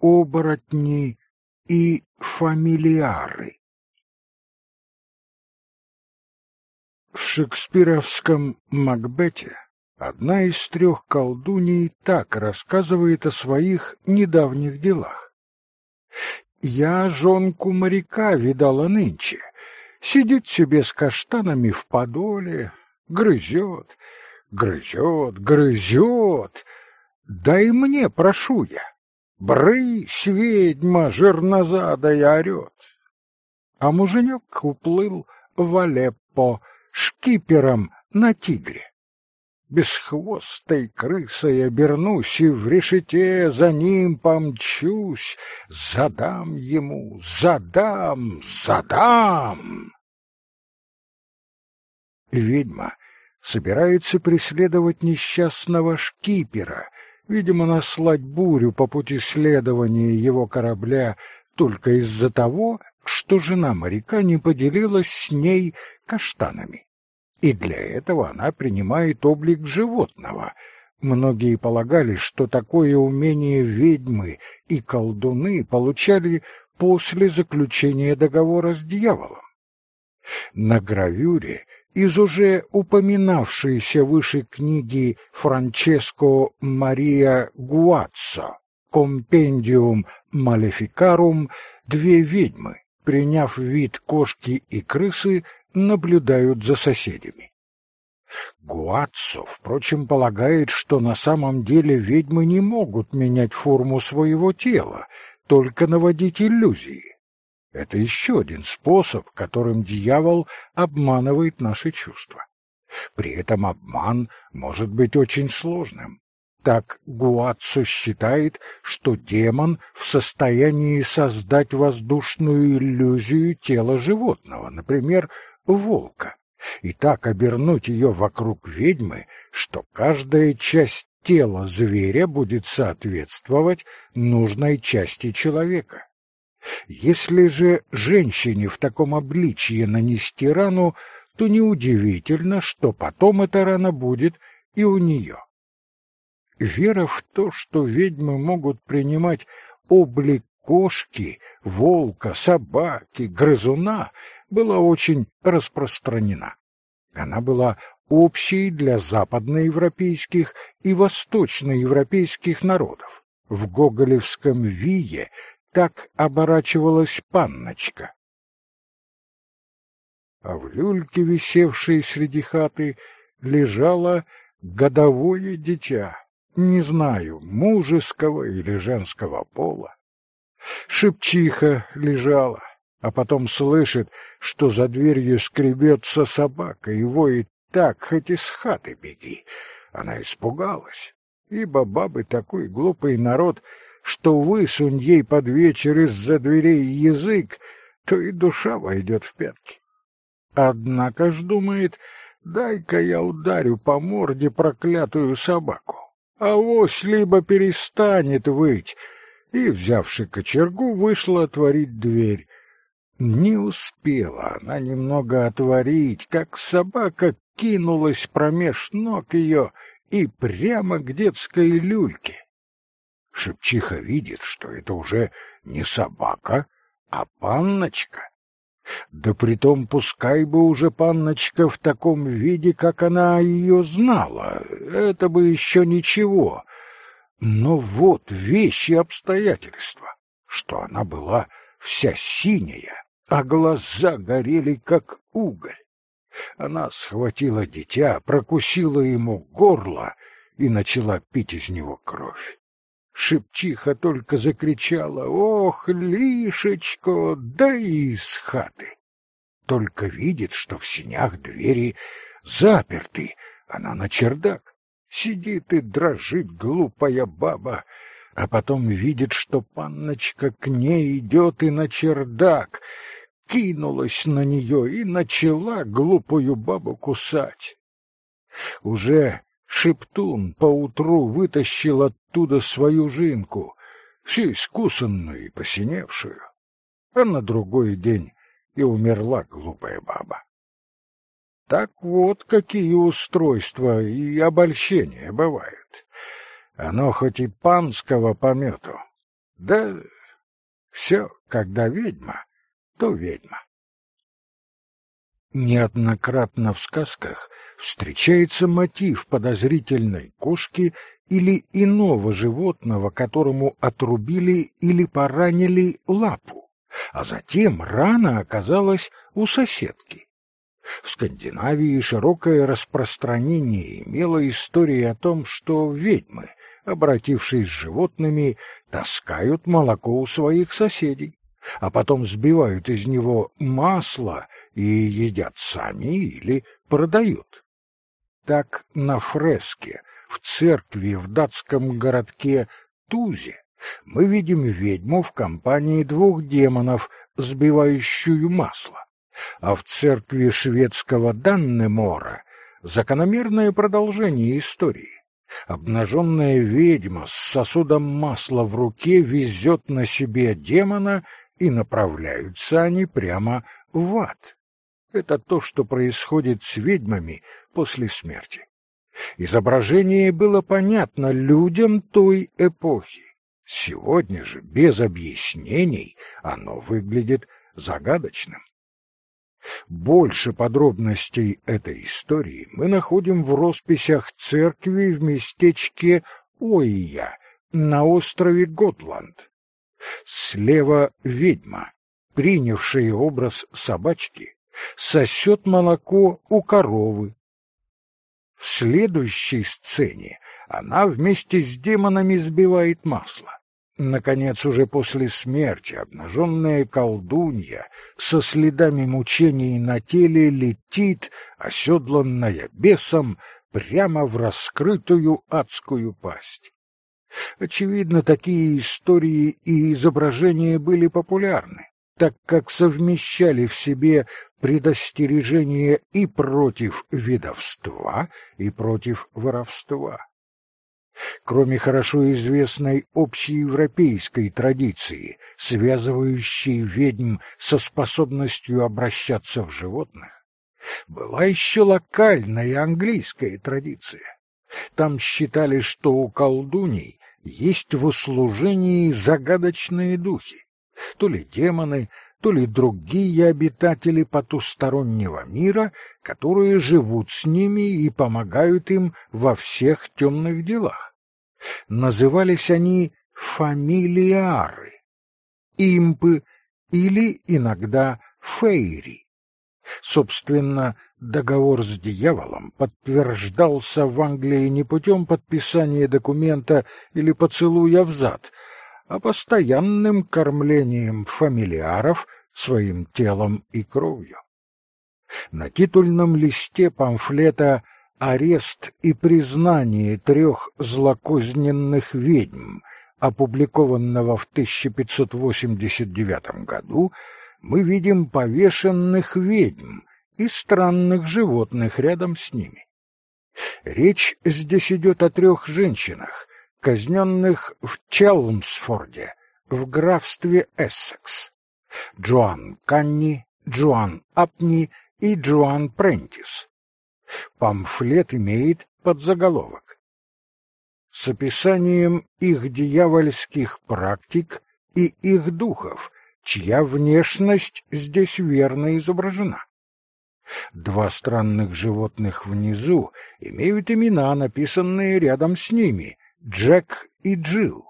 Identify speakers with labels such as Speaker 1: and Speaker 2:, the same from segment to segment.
Speaker 1: оборотни и фамилиары. В шекспировском «Макбете» одна из трех колдуней так рассказывает о своих недавних делах. «Я жонку моряка видала нынче. Сидит себе с каштанами в подоле, грызет, грызет, грызет. Дай мне, прошу я. Брысь, ведьма жирнозадая орет. А муженек уплыл в Алеппо шкипером на тигре. Бесхвостой крысой обернусь и в решете за ним помчусь. Задам ему, задам, задам. Ведьма собирается преследовать несчастного шкипера, видимо, наслать бурю по пути следования его корабля только из-за того, что жена моряка не поделилась с ней каштанами. И для этого она принимает облик животного. Многие полагали, что такое умение ведьмы и колдуны получали после заключения договора с дьяволом. На гравюре из уже упоминавшейся выше книги Франческо Мария Гуаццо «Компендиум Малефикарум» две ведьмы, приняв вид кошки и крысы, наблюдают за соседями. Гуаццо, впрочем, полагает, что на самом деле ведьмы не могут менять форму своего тела, только наводить иллюзии. Это еще один способ, которым дьявол обманывает наши чувства. При этом обман может быть очень сложным. Так Гуаццо считает, что демон в состоянии создать воздушную иллюзию тела животного, например, волка, и так обернуть ее вокруг ведьмы, что каждая часть тела зверя будет соответствовать нужной части человека. Если же женщине в таком обличье нанести рану, то неудивительно, что потом эта рана будет и у нее. Вера в то, что ведьмы могут принимать облик кошки, волка, собаки, грызуна, была очень распространена. Она была общей для западноевропейских и восточноевропейских народов. В гоголевском «Вие» так оборачивалась панночка. А в люльке, висевшей среди хаты, лежало годовое дитя, не знаю, мужеского или женского пола. Шепчиха лежала, а потом слышит, что за дверью скребется собака и воет так, хоть из хаты беги. Она испугалась, ибо бабы такой глупый народ — что высунь ей под вечер из-за дверей язык, то и душа войдет в пятки. Однако ж думает, дай-ка я ударю по морде проклятую собаку, а вось либо перестанет выть, и, взявши кочергу, вышла отворить дверь. Не успела она немного отворить, как собака кинулась промеж ног ее и прямо к детской люльке. Шепчиха видит, что это уже не собака, а панночка. Да притом пускай бы уже панночка в таком виде, как она ее знала, это бы еще ничего. Но вот вещи обстоятельства, что она была вся синяя, а глаза горели, как уголь. Она схватила дитя, прокусила ему горло и начала пить из него кровь. Шепчиха только закричала «Ох, лишечко, да из хаты!» Только видит, что в синях двери заперты, она на чердак. Сидит и дрожит глупая баба, а потом видит, что панночка к ней идет и на чердак, кинулась на нее и начала глупую бабу кусать. Уже Шептун поутру вытащил оттуда свою жинку, всю искусанную и посиневшую, а на другой день и умерла глупая баба. Так вот какие устройства и обольщения бывают. Оно хоть и панского помету, Да все, когда ведьма, то ведьма. Неоднократно в сказках встречается мотив подозрительной кошки или иного животного, которому отрубили или поранили лапу, а затем рана оказалась у соседки. В Скандинавии широкое распространение имела история о том, что ведьмы, обратившись с животными, таскают молоко у своих соседей, а потом сбивают из него масло и едят сами или продают. Так на фреске в церкви в датском городке Тузе мы видим ведьму в компании двух демонов, сбивающую масло а в церкви шведского Даннемора закономерное продолжение истории. Обнаженная ведьма с сосудом масла в руке везет на себе демона, и направляются они прямо в ад. Это то, что происходит с ведьмами после смерти. Изображение было понятно людям той эпохи. Сегодня же, без объяснений, оно выглядит загадочным. Больше подробностей этой истории мы находим в росписях церкви в местечке Ойя на острове Готланд. Слева ведьма, принявшая образ собачки, сосет молоко у коровы. В следующей сцене она вместе с демонами сбивает масло. Наконец, уже после смерти, обнаженная колдунья со следами мучений на теле летит, оседланная бесом, прямо в раскрытую адскую пасть. Очевидно, такие истории и изображения были популярны, так как совмещали в себе предостережение и против ведовства, и против воровства. Кроме хорошо известной общеевропейской традиции, связывающей ведьм со способностью обращаться в животных, была еще локальная английская традиция. Там считали, что у колдуней есть в услужении загадочные духи, то ли демоны, то ли другие обитатели потустороннего мира, которые живут с ними и помогают им во всех темных делах. Назывались они фамилиары, импы или иногда фейри. Собственно, договор с дьяволом подтверждался в Англии не путем подписания документа или поцелуя в зад, а постоянным кормлением фамилиаров своим телом и кровью. На титульном листе памфлета «Арест и признание трех злокозненных ведьм», опубликованного в 1589 году, мы видим повешенных ведьм и странных животных рядом с ними. Речь здесь идет о трех женщинах, казненных в Челмсфорде, в графстве Эссекс. Джоан Канни, Джоан Апни и Джоан Прентис. Памфлет имеет подзаголовок с описанием их дьявольских практик и их духов, чья внешность здесь верно изображена. Два странных животных внизу имеют имена, написанные рядом с ними — Джек и Джилл.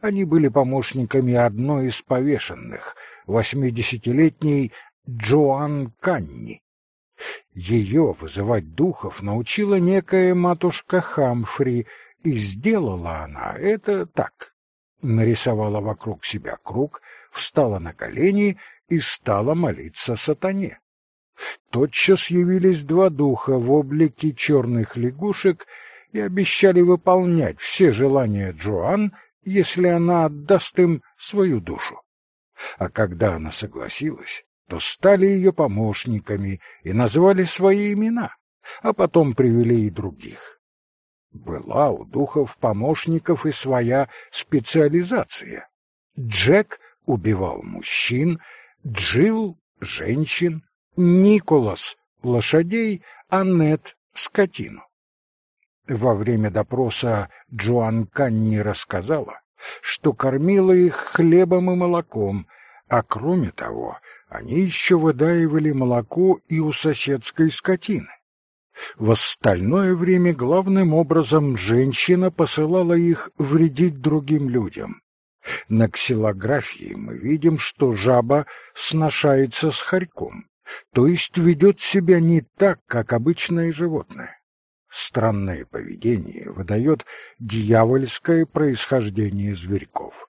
Speaker 1: Они были помощниками одной из повешенных, восьмидесятилетней Джоан Канни. Ее вызывать духов научила некая матушка Хамфри, и сделала она это так. Нарисовала вокруг себя круг, встала на колени и стала молиться сатане. Тотчас явились два духа в облике черных лягушек и обещали выполнять все желания Джоан, если она отдаст им свою душу. А когда она согласилась, то стали ее помощниками и назвали свои имена, а потом привели и других. Была у духов помощников и своя специализация. Джек убивал мужчин, Джилл — женщин, Николас — лошадей, Аннет — скотину. Во время допроса Джоан Канни рассказала, что кормила их хлебом и молоком, а кроме того, они еще выдаивали молоко и у соседской скотины. В остальное время главным образом женщина посылала их вредить другим людям. На ксилографии мы видим, что жаба сношается с хорьком, то есть ведет себя не так, как обычное животное. Странное поведение выдает дьявольское происхождение зверьков.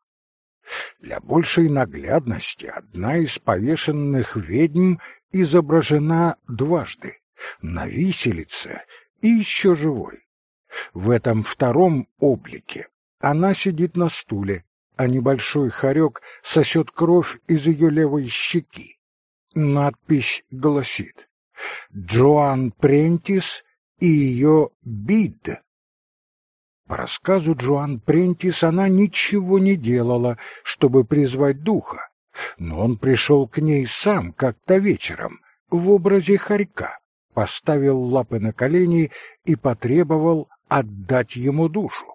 Speaker 1: Для большей наглядности одна из повешенных ведьм изображена дважды — на виселице и еще живой. В этом втором облике она сидит на стуле, а небольшой хорек сосет кровь из ее левой щеки. Надпись гласит «Джоан Прентис и ее Бид». По рассказу Джоан Прентис она ничего не делала, чтобы призвать духа, но он пришел к ней сам как-то вечером в образе хорька, поставил лапы на колени и потребовал отдать ему душу.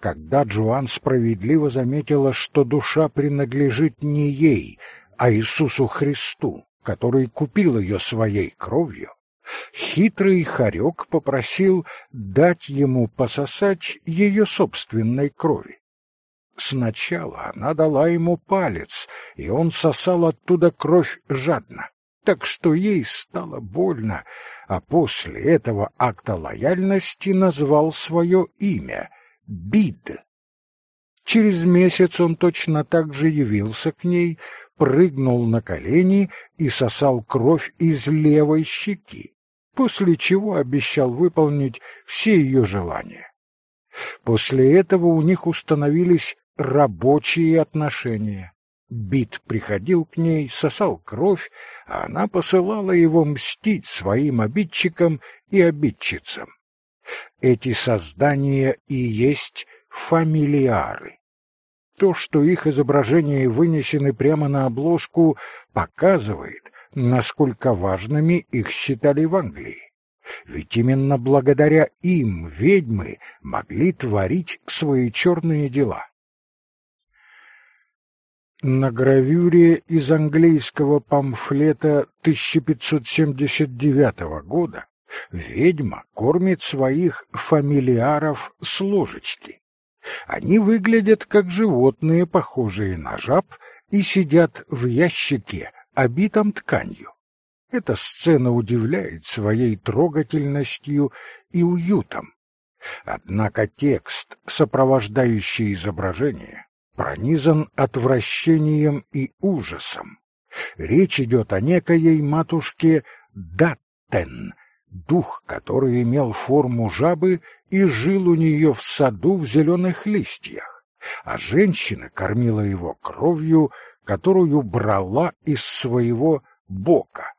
Speaker 1: Когда Джоан справедливо заметила, что душа принадлежит не ей, а Иисусу Христу, который купил ее своей кровью, Хитрый хорек попросил дать ему пососать ее собственной крови. Сначала она дала ему палец, и он сосал оттуда кровь жадно, так что ей стало больно, а после этого акта лояльности назвал свое имя — Бид. Через месяц он точно так же явился к ней, прыгнул на колени и сосал кровь из левой щеки после чего обещал выполнить все ее желания. После этого у них установились рабочие отношения. Бит приходил к ней, сосал кровь, а она посылала его мстить своим обидчикам и обидчицам. Эти создания и есть фамилиары. То, что их изображения вынесены прямо на обложку, показывает, насколько важными их считали в Англии. Ведь именно благодаря им ведьмы могли творить свои черные дела. На гравюре из английского памфлета 1579 года ведьма кормит своих фамилиаров с ложечки. Они выглядят как животные, похожие на жаб, и сидят в ящике, обитом тканью. Эта сцена удивляет своей трогательностью и уютом. Однако текст, сопровождающий изображение, пронизан отвращением и ужасом. Речь идет о некоей матушке Даттен, дух, который имел форму жабы и жил у нее в саду в зеленых листьях, а женщина кормила его кровью, которую брала из своего бока.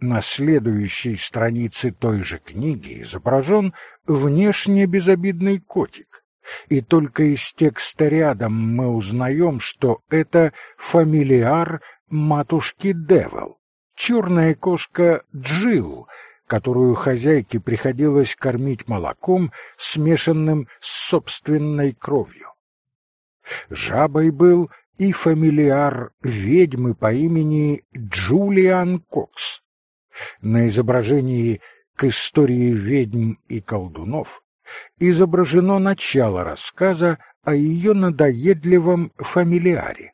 Speaker 1: На следующей странице той же книги изображен внешне безобидный котик, и только из текста рядом мы узнаем, что это фамилиар матушки Девил, черная кошка Джил, которую хозяйке приходилось кормить молоком, смешанным с собственной кровью. Жабой был и фамилиар ведьмы по имени Джулиан Кокс. На изображении к истории ведьм и колдунов изображено начало рассказа о ее надоедливом фамилиаре.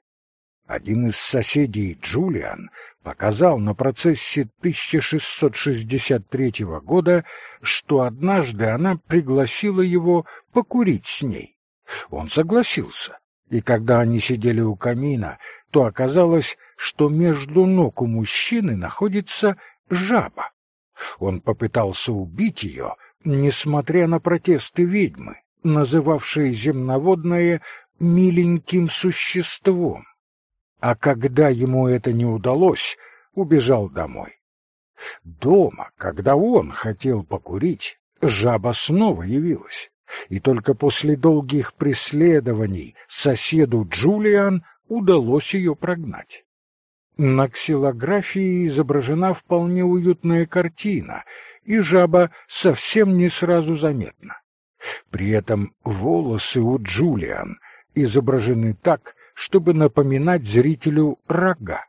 Speaker 1: Один из соседей Джулиан показал на процессе 1663 года, что однажды она пригласила его покурить с ней. Он согласился, и когда они сидели у камина, то оказалось, что между ног у мужчины находится жаба. Он попытался убить ее, несмотря на протесты ведьмы, называвшие земноводное «миленьким существом». А когда ему это не удалось, убежал домой. Дома, когда он хотел покурить, жаба снова явилась и только после долгих преследований соседу Джулиан удалось ее прогнать. На ксилографии изображена вполне уютная картина, и жаба совсем не сразу заметна. При этом волосы у Джулиан изображены так, чтобы напоминать зрителю рога.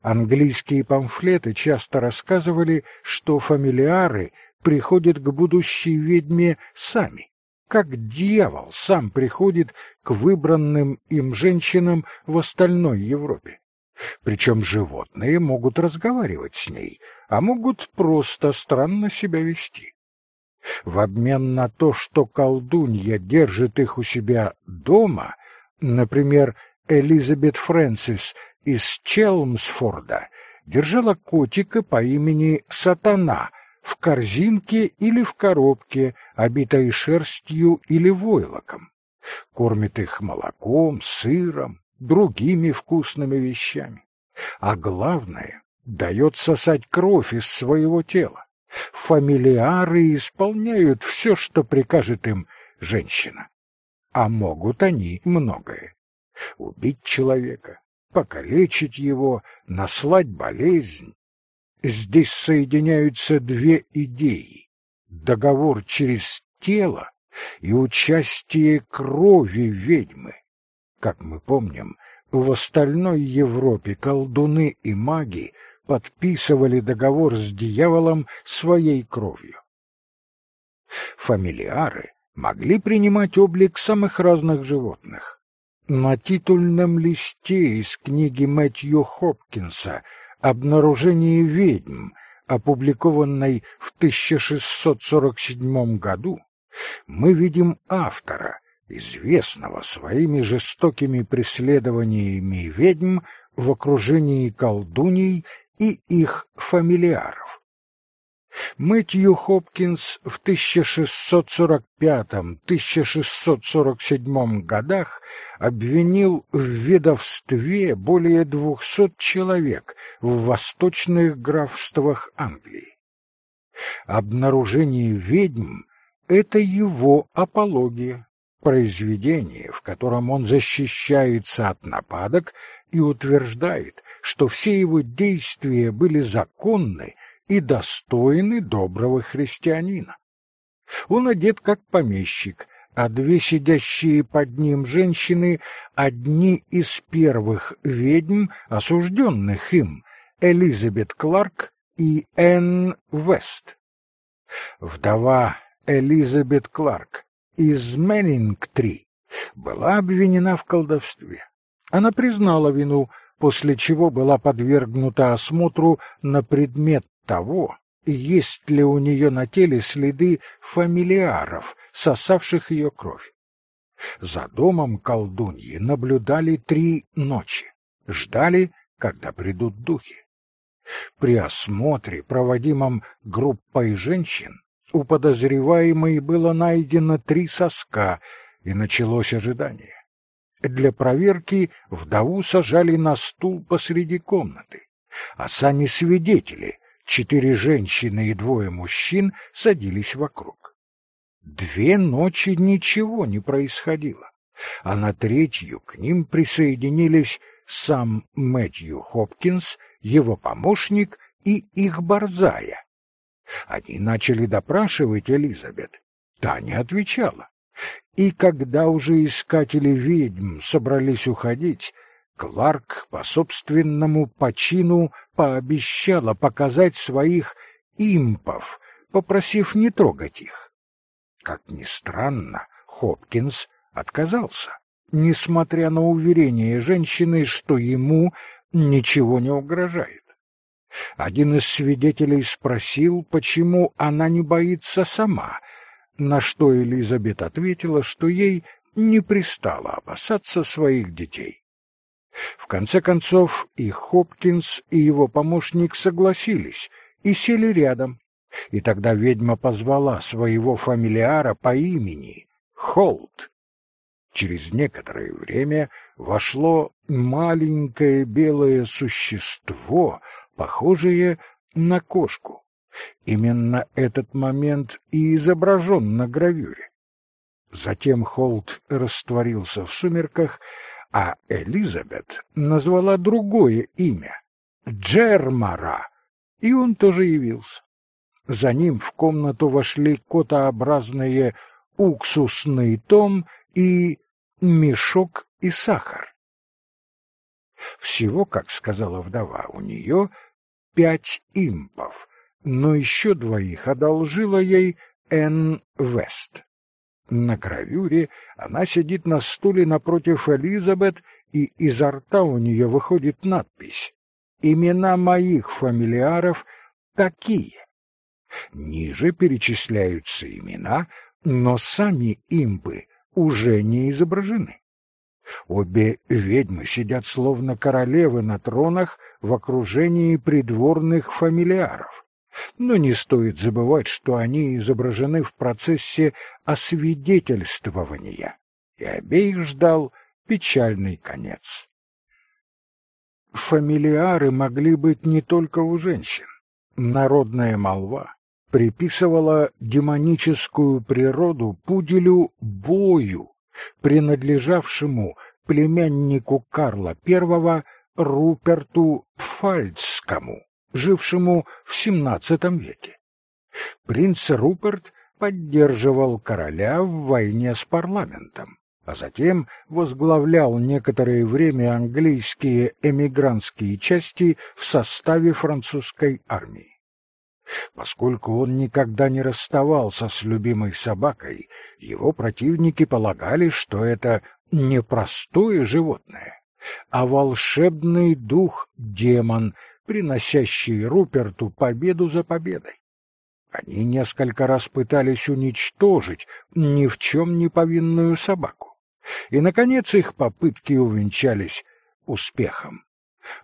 Speaker 1: Английские памфлеты часто рассказывали, что фамилиары приходят к будущей ведьме сами, как дьявол сам приходит к выбранным им женщинам в остальной Европе. Причем животные могут разговаривать с ней, а могут просто странно себя вести. В обмен на то, что колдунья держит их у себя дома, например, Элизабет Фрэнсис из Челмсфорда держала котика по имени Сатана в корзинке или в коробке, обитой шерстью или войлоком. Кормит их молоком, сыром, другими вкусными вещами. А главное, дает сосать кровь из своего тела. Фамилиары исполняют все, что прикажет им женщина. А могут они многое. Убить человека, покалечить его, наслать болезнь. Здесь соединяются две идеи. Договор через тело и участие крови ведьмы. Как мы помним, в остальной Европе колдуны и маги подписывали договор с дьяволом своей кровью. Фамилиары могли принимать облик самых разных животных. На титульном листе из книги Мэтью Хопкинса «Обнаружение ведьм», опубликованной в 1647 году, мы видим автора, известного своими жестокими преследованиями ведьм в окружении колдуней и их фамилиаров. Мэтью Хопкинс в 1645-1647 годах обвинил в ведовстве более двухсот человек в восточных графствах Англии. Обнаружение ведьм — это его апология, произведение, в котором он защищается от нападок и утверждает, что все его действия были законны и достойны доброго христианина. Он одет как помещик, а две сидящие под ним женщины — одни из первых ведьм, осужденных им, Элизабет Кларк и Энн Вест. Вдова Элизабет Кларк из Меннинг-3 была обвинена в колдовстве. Она признала вину, после чего была подвергнута осмотру на предмет того, есть ли у нее на теле следы фамилиаров, сосавших ее кровь. За домом колдуньи наблюдали три ночи, ждали, когда придут духи. При осмотре, проводимом группой женщин, у подозреваемой было найдено три соска, и началось ожидание. Для проверки вдову сажали на стул посреди комнаты, а сами свидетели, четыре женщины и двое мужчин, садились вокруг. Две ночи ничего не происходило, а на третью к ним присоединились сам Мэтью Хопкинс, его помощник и их борзая, они начали допрашивать Элизабет. Та не отвечала. И когда уже искатели ведьм собрались уходить, Кларк по собственному почину пообещала показать своих импов, попросив не трогать их. Как ни странно, Хопкинс отказался, несмотря на уверение женщины, что ему ничего не угрожает. Один из свидетелей спросил, почему она не боится сама, на что Элизабет ответила, что ей не пристало опасаться своих детей. В конце концов и Хопкинс, и его помощник согласились и сели рядом. И тогда ведьма позвала своего фамилиара по имени Холт. Через некоторое время вошло маленькое белое существо, похожее на кошку. Именно этот момент и изображен на гравюре. Затем Холт растворился в сумерках, а Элизабет назвала другое имя — Джермара, и он тоже явился. За ним в комнату вошли котообразные уксусный том и мешок и сахар. Всего, как сказала вдова, у нее пять импов, но еще двоих одолжила ей Энн Вест. На гравюре она сидит на стуле напротив Элизабет, и изо рта у нее выходит надпись «Имена моих фамилиаров такие». Ниже перечисляются имена, но сами импы уже не изображены. Обе ведьмы сидят словно королевы на тронах в окружении придворных фамилиаров. Но не стоит забывать, что они изображены в процессе освидетельствования, и обеих ждал печальный конец. Фамилиары могли быть не только у женщин. Народная молва приписывала демоническую природу пуделю Бою, принадлежавшему племяннику Карла I Руперту Фальцскому, жившему в XVII веке. Принц Руперт поддерживал короля в войне с парламентом, а затем возглавлял некоторое время английские эмигрантские части в составе французской армии. Поскольку он никогда не расставался с любимой собакой, его противники полагали, что это не простое животное, а волшебный дух-демон, приносящий Руперту победу за победой. Они несколько раз пытались уничтожить ни в чем не повинную собаку. И, наконец, их попытки увенчались успехом.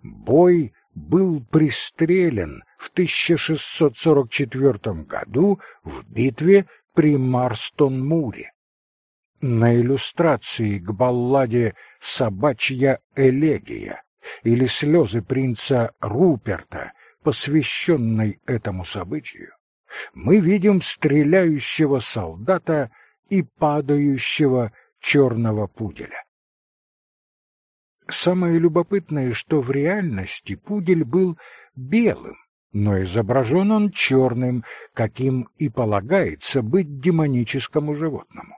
Speaker 1: Бой был пристрелен в 1644 году в битве при Марстон-Муре. На иллюстрации к балладе «Собачья элегия» или «Слезы принца Руперта», посвященной этому событию, мы видим стреляющего солдата и падающего черного пуделя. Самое любопытное, что в реальности пудель был белым, но изображен он черным, каким и полагается быть демоническому животному.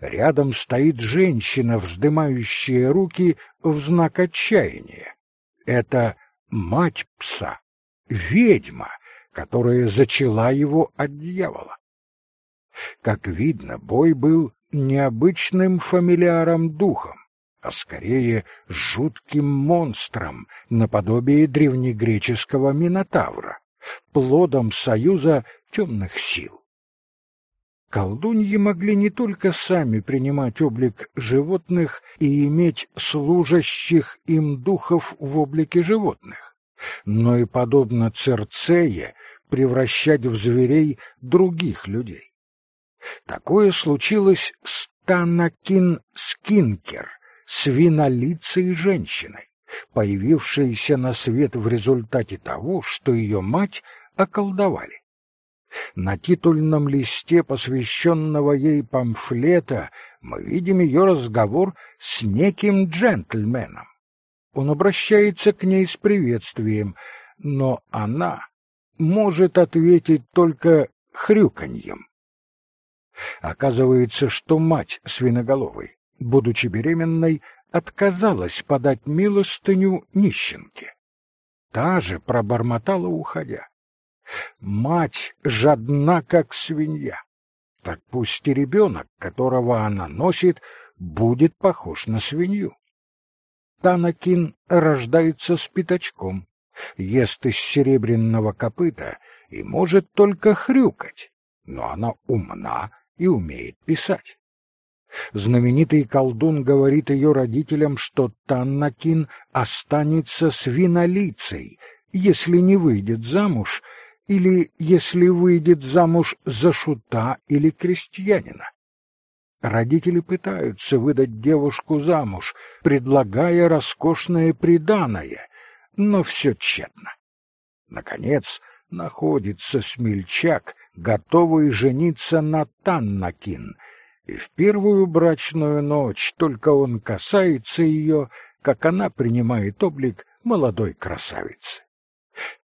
Speaker 1: Рядом стоит женщина, вздымающая руки в знак отчаяния. Это мать пса, ведьма, которая зачала его от дьявола. Как видно, бой был необычным фамилиаром-духом, а скорее жутким монстром, наподобие древнегреческого Минотавра, плодом союза темных сил. Колдуньи могли не только сами принимать облик животных и иметь служащих им духов в облике животных, но и, подобно Церцее, превращать в зверей других людей. Такое случилось с Танакин Скинкер, свинолицей женщиной, появившейся на свет в результате того, что ее мать околдовали. На титульном листе, посвященного ей памфлета, мы видим ее разговор с неким джентльменом. Он обращается к ней с приветствием, но она может ответить только хрюканьем. Оказывается, что мать свиноголовой будучи беременной, отказалась подать милостыню нищенке. Та же пробормотала, уходя. Мать жадна, как свинья. Так пусть и ребенок, которого она носит, будет похож на свинью. Танакин рождается с пятачком, ест из серебряного копыта и может только хрюкать, но она умна и умеет писать. Знаменитый колдун говорит ее родителям, что Таннакин останется свинолицей, если не выйдет замуж, или если выйдет замуж за шута или крестьянина. Родители пытаются выдать девушку замуж, предлагая роскошное приданое, но все тщетно. Наконец, находится смельчак, готовый жениться на Таннакин — и в первую брачную ночь только он касается ее, как она принимает облик молодой красавицы.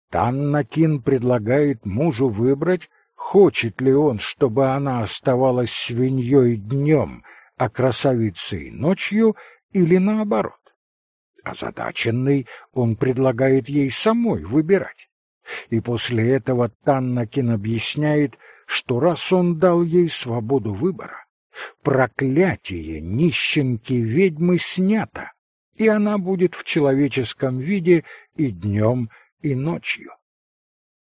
Speaker 1: Таннакин предлагает мужу выбрать хочет ли он, чтобы она оставалась свиньей днем, а красавицей ночью, или наоборот. Озадаченный, он предлагает ей самой выбирать. И после этого Таннакин объясняет, что раз он дал ей свободу выбора, проклятие нищенки-ведьмы снято, и она будет в человеческом виде и днем, и ночью.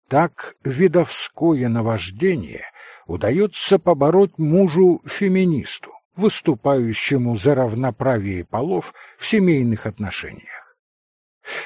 Speaker 1: Так видовское наваждение удается побороть мужу-феминисту, выступающему за равноправие полов в семейных отношениях.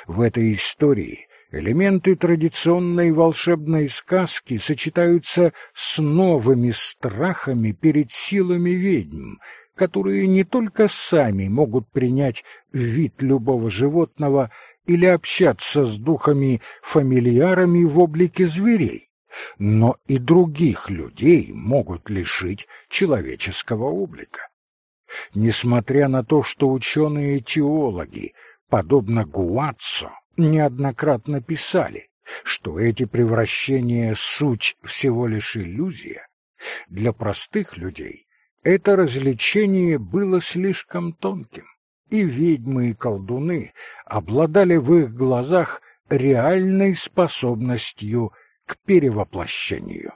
Speaker 1: В этой истории элементы традиционной волшебной сказки сочетаются с новыми страхами перед силами ведьм, которые не только сами могут принять вид любого животного или общаться с духами-фамильярами в облике зверей, но и других людей могут лишить человеческого облика. Несмотря на то, что ученые-теологи, подобно Гуаццо, неоднократно писали, что эти превращения — суть всего лишь иллюзия, для простых людей это развлечение было слишком тонким и ведьмы и колдуны обладали в их глазах реальной способностью к перевоплощению.